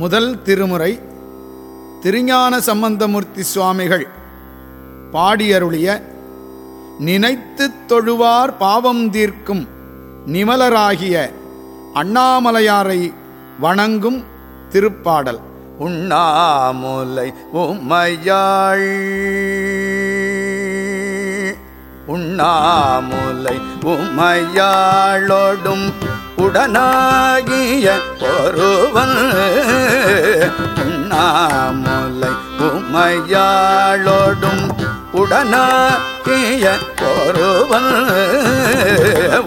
முதல் திருமுறை திருஞான சம்பந்தமூர்த்தி சுவாமிகள் பாடியருளிய நினைத்துத் தொழுவார் பாவம் தீர்க்கும் நிமலராகிய அண்ணாமலையாரை வணங்கும் திருப்பாடல். உண்ணாமுலை உம்மையாள் உண்ணாமுலை உமையாளோடும் உடனாகிய ஒருவன் உண்ணாமுலை உம்மையாளோடும் உடனாகிய ஒருவன்.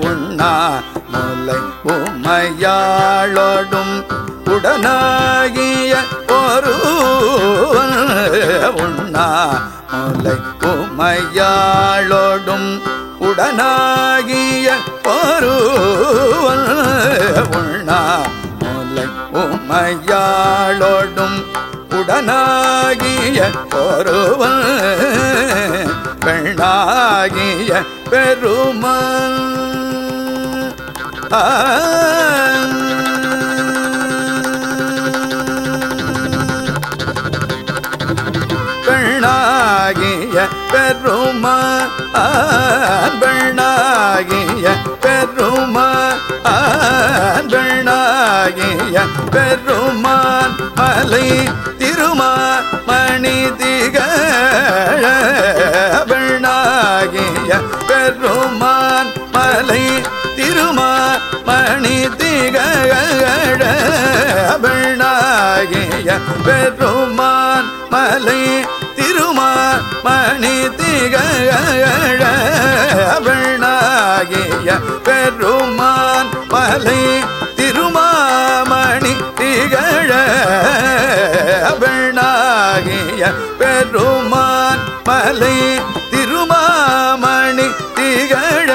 உண்ணாமுலை உமையாளோடும் உடனாகிய ஒருவன். உண்ணா முலை உமையாளோடும் உடனாகிய ஒருவன். உண்ணா உமையாளோடும் உடனாகிய ஒருவன் பெண்ணாகிய பெருமன். பெண்ணாகிய பெருமா பெண்ணாகிய பெண்ணாகிய பெருமான் மலை திருமா மணி திகழாகிய பெருமான் மலை திருமா மணி திகழாகிய பெருமான் மலை திருமா மணி திகழாகிய பெருமான் மலை மாலை திருமாமணி திகழ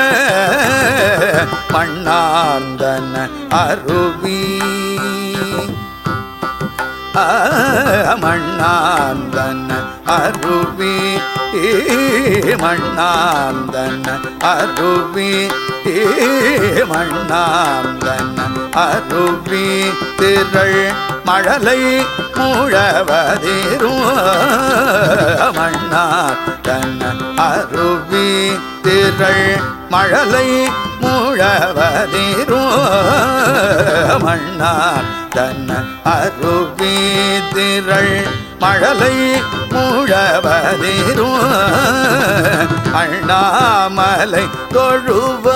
மண்ணாந்தன அருவி. மண்ணாந்தன அருவி. மண்ணாந்தன அருவி. மண்ணாந்தன அருவி. திரள் மழலை முழவதிரும் மண்ணாந்தன அருவி திரள் மழலை முழவதிரும் மண்ணார் தன்ன அருவி திரள் மழலை முழவதிரும் அண்ணாமலை தொழுவ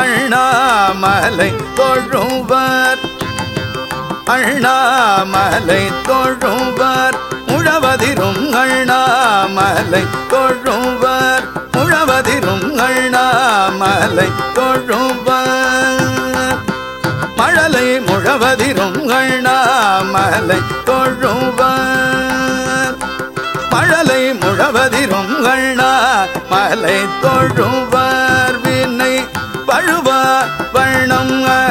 அண்ணாமலை தொழுவர். அண்ணாமலை தொழுவர். முழவதிரும் அண்ணாமலை தொழுவர். முழவதிரும் அண்ணாமலை தொழுவர். மழலை முழவதிரும் அண்ணாமலை தொழுவர். மழலை முழவதிரும் அண்ணா மலை தொழுவர்.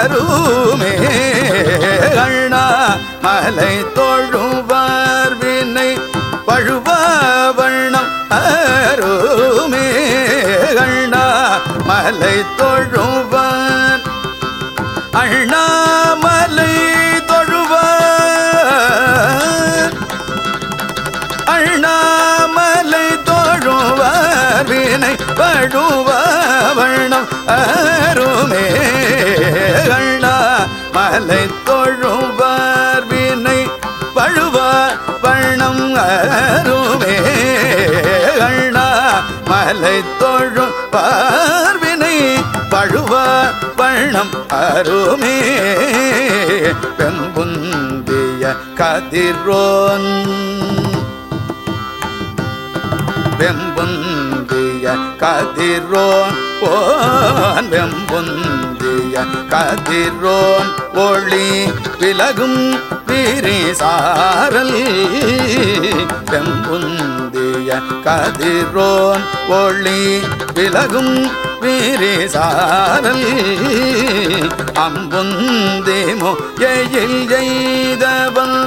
அருமே அண்ணா மலை தொழுவார் வினை பழுவ வண்ணம் அருமே அண்ணா மலை தொழுவார். அண்ணாமலை தொழுவார். அண்ணா மலை தொழுவார் வினை பழுவ வண்ணம் அருமே மலை தொழுவார் வினை பழுவார் வண்ணம் அருமே. அண்ணா மலை தொழும் பார்வினை பழுவார் வண்ணம் அருமே. வெம்புந்திய கதிரோன் வெம்புந்திய கதிரோன் போன் வெம்புந்திய கதிரோன் ஒளி விலகும் விரிசாரல் வெம்புந்திய கதிரோன் ஒளி விலகும் விரிசாரல் அம்புந்திமோ எயில் எய்தவன்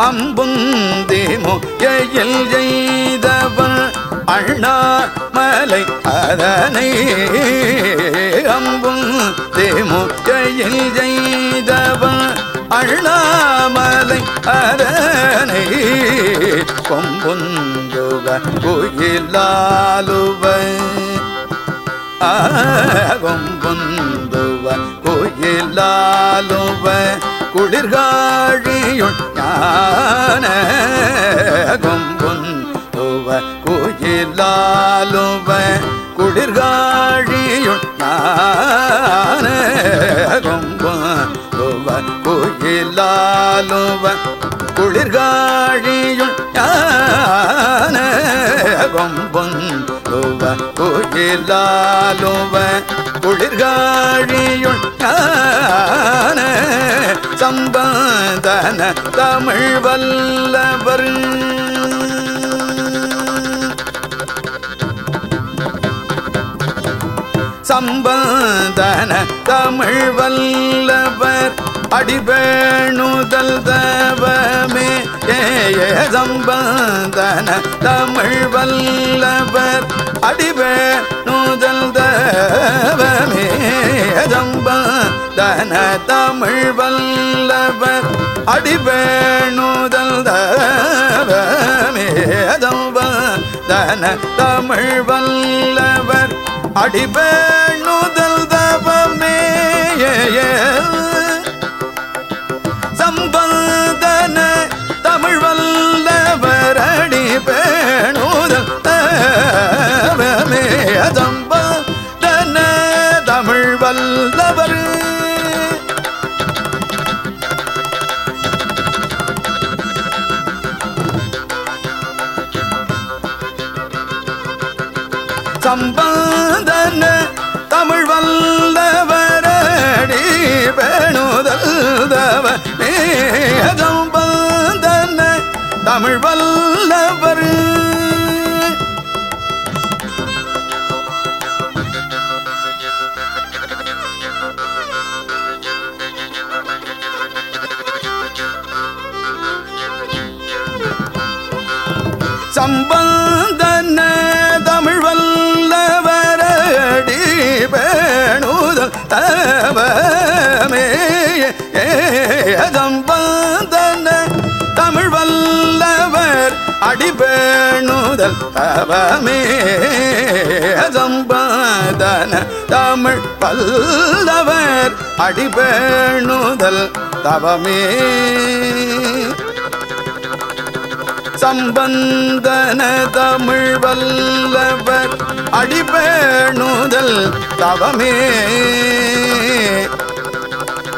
அம்புந்தேமோ எயில் எய்தவன் அண்ணாமலை அதனை அம்பும் தேமு எயில் எய்தவன் அண்ணாமலை அதனை கொம்புந்துவ கோயிலாலுவ கொம்புந்துவ கோயிலாலுவ குளிர்காழியுள் கொம்புந்துவ குயிலாலுவ குளிர்காழியுள் கொம்புந்துவ குயிலாலுவ குளிர்காழியுள் கொம்புந்துவ குயிலாலுவ குளிர்காழியுள் ஞான சம்பந்தன தமிழ் வல்லவர். சம்பந்தன தமிழ் வல்லவர் அடிபேணுதல் தவமே ஏ சம்பந்தன தமிழ் வல்லவர் அடிபே என தமிழ் வல்லவர் அடிபேணுதல் தவமே சம்பந்தன தமிழ் வல்லவர் அடிபேணுதல் சம்பந்தன தமிழ் வல்லவரடி பேணுதல் தவமே சம்பந்தன தமிழ் வல்லவர் அடிபேணுதல் தவமே சம்பந்தன தமிழ் வல்லவர் அடிபேணுதல் தவமே. சம்பந்தன தமிழ் வல்லவர் அடிபேணுதல் தவமே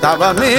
தவமே